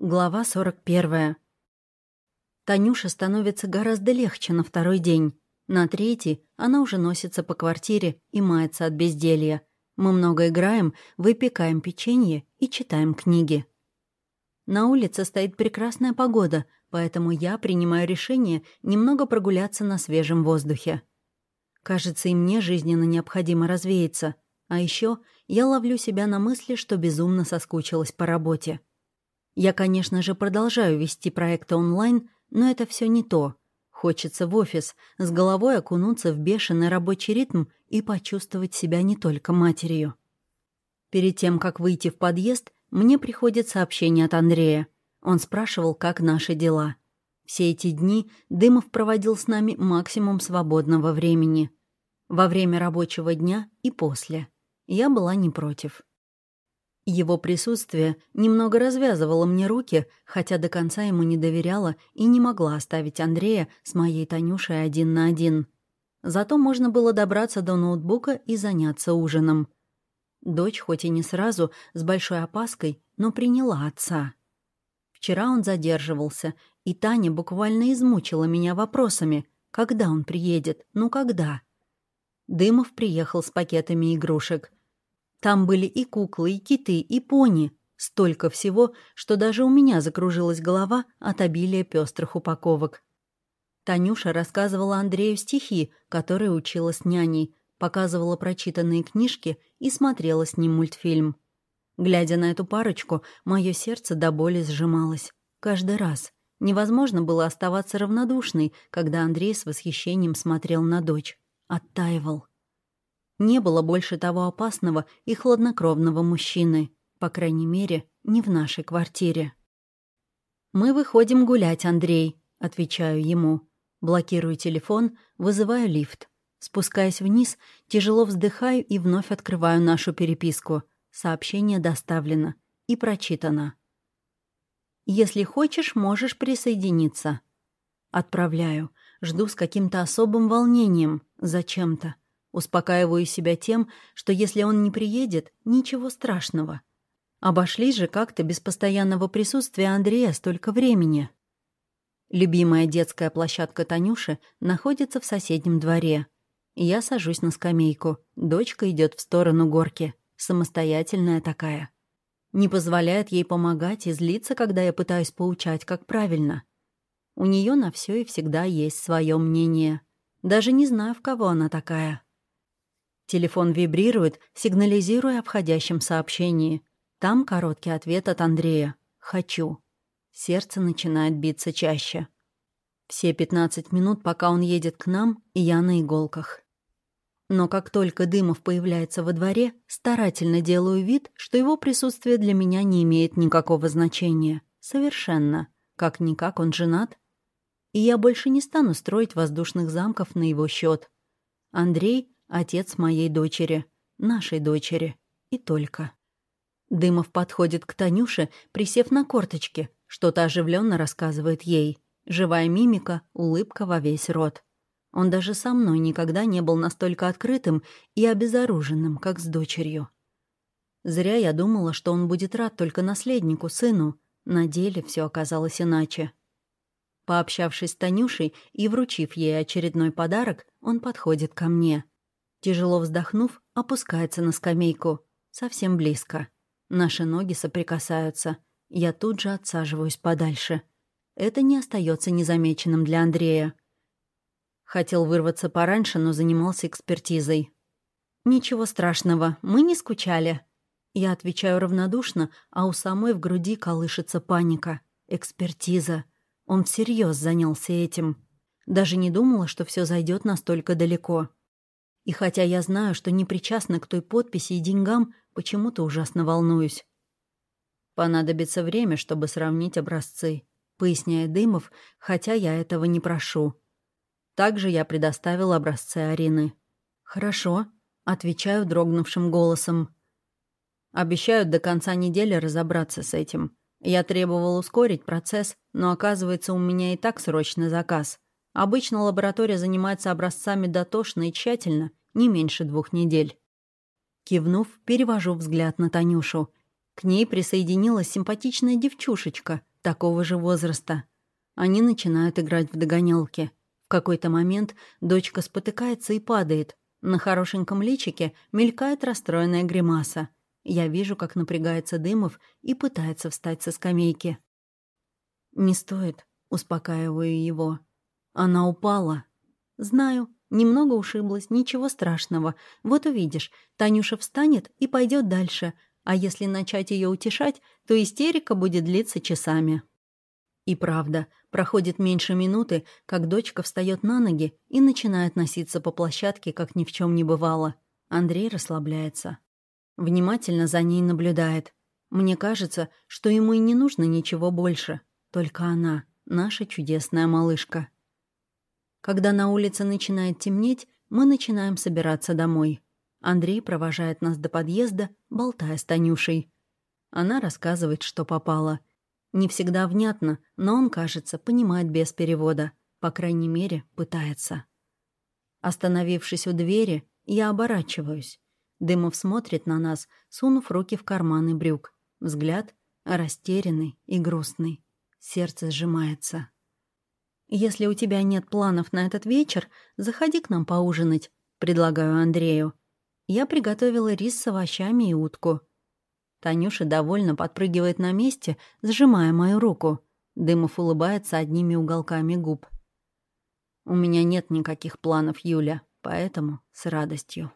Глава 41. Танюша становится гораздо легче на второй день. На третий она уже носится по квартире и мается от безделья. Мы много играем, выпекаем печенье и читаем книги. На улице стоит прекрасная погода, поэтому я принимаю решение немного прогуляться на свежем воздухе. Кажется, и мне жизненно необходимо развеяться. А еще я ловлю себя на мысли, что безумно соскучилась по работе. Я, конечно же, продолжаю вести проекты онлайн, но это все не то. Хочется в офис, с головой окунуться в бешеный рабочий ритм и почувствовать себя не только матерью. Перед тем, как выйти в подъезд, мне приходит сообщение от Андрея. Он спрашивал, как наши дела. Все эти дни Дымов проводил с нами максимум свободного времени. Во время рабочего дня и после. Я была не против. Его присутствие немного развязывало мне руки, хотя до конца ему не доверяла и не могла оставить Андрея с моей Танюшей один на один. Зато можно было добраться до ноутбука и заняться ужином. Дочь, хоть и не сразу, с большой опаской, но приняла отца. Вчера он задерживался, и Таня буквально измучила меня вопросами. Когда он приедет? Ну когда? Дымов приехал с пакетами игрушек — там были и куклы, и киты, и пони. Столько всего, что даже у меня закружилась голова от обилия пестрых упаковок. Танюша рассказывала Андрею стихи, которые учила с няней, показывала прочитанные книжки и смотрела с ним мультфильм. Глядя на эту парочку, мое сердце до боли сжималось. Каждый раз. Невозможно было оставаться равнодушной, когда Андрей с восхищением смотрел на дочь. Оттаивал. Не было больше того опасного и хладнокровного мужчины. По крайней мере, не в нашей квартире. «Мы выходим гулять, Андрей», — отвечаю ему. Блокирую телефон, вызываю лифт. Спускаясь вниз, тяжело вздыхаю и вновь открываю нашу переписку. Сообщение доставлено и прочитано. «Если хочешь, можешь присоединиться». Отправляю. Жду с каким-то особым волнением. Зачем-то. Успокаиваю себя тем, что если он не приедет, ничего страшного. Обошлись же как-то без постоянного присутствия Андрея столько времени. Любимая детская площадка Танюши находится в соседнем дворе. Я сажусь на скамейку. Дочка идет в сторону горки. Самостоятельная такая. Не позволяет ей помогать и злиться, когда я пытаюсь поучать, как правильно. У нее на все и всегда есть свое мнение. Даже не знаю, в кого она такая. Телефон вибрирует, сигнализируя о входящем сообщении. Там короткий ответ от Андрея. «Хочу». Сердце начинает биться чаще. Все 15 минут, пока он едет к нам, я на иголках. Но как только Дымов появляется во дворе, старательно делаю вид, что его присутствие для меня не имеет никакого значения. Совершенно. Как-никак он женат. И я больше не стану строить воздушных замков на его счет. Андрей Отец моей дочери, нашей дочери. И только. Дымов подходит к Танюше, присев на корточки, что-то оживленно рассказывает ей. Живая мимика, улыбка во весь рот. Он даже со мной никогда не был настолько открытым и обезоруженным, как с дочерью. Зря я думала, что он будет рад только наследнику, сыну. На деле все оказалось иначе. Пообщавшись с Танюшей и вручив ей очередной подарок, он подходит ко мне. Тяжело вздохнув, опускается на скамейку. Совсем близко. Наши ноги соприкасаются. Я тут же отсаживаюсь подальше. Это не остается незамеченным для Андрея. Хотел вырваться пораньше, но занимался экспертизой. «Ничего страшного, мы не скучали». Я отвечаю равнодушно, а у самой в груди колышется паника. Экспертиза. Он всерьез занялся этим. Даже не думала, что все зайдет настолько далеко. И хотя я знаю, что не причастна к той подписи и деньгам, почему-то ужасно волнуюсь. Понадобится время, чтобы сравнить образцы, поясняет Дымов, хотя я этого не прошу. Также я предоставил образцы Арины. «Хорошо», — отвечаю дрогнувшим голосом. Обещают до конца недели разобраться с этим. Я требовал ускорить процесс, но оказывается, у меня и так срочный заказ. Обычно лаборатория занимается образцами дотошно и тщательно, не меньше двух недель. Кивнув, перевожу взгляд на Танюшу. К ней присоединилась симпатичная девчушечка такого же возраста. Они начинают играть в догонялки. В какой-то момент дочка спотыкается и падает. На хорошеньком личике мелькает расстроенная гримаса. Я вижу, как напрягается Дымов и пытается встать со скамейки. «Не стоит», — успокаиваю его. «Она упала». «Знаю, немного ушиблась, ничего страшного. Вот увидишь, Танюша встанет и пойдет дальше, а если начать ее утешать, то истерика будет длиться часами». И правда, проходит меньше минуты, как дочка встает на ноги и начинает носиться по площадке, как ни в чем не бывало. Андрей расслабляется. Внимательно за ней наблюдает. Мне кажется, что ему и не нужно ничего больше. Только она, наша чудесная малышка. Когда на улице начинает темнеть, мы начинаем собираться домой. Андрей провожает нас до подъезда, болтая с Танюшей. Она рассказывает, что попало — не всегда внятно, но он, кажется, понимает без перевода. По крайней мере, пытается. Остановившись у двери, я оборачиваюсь. Дымов смотрит на нас, сунув руки в карманы брюк. Взгляд растерянный и грустный. Сердце сжимается. «Если у тебя нет планов на этот вечер, заходи к нам поужинать», — предлагаю Андрею. Я приготовила рис с овощами и утку. Танюша довольно подпрыгивает на месте, сжимая мою руку. Дымов улыбается одними уголками губ. «У меня нет никаких планов, Юля, поэтому с радостью».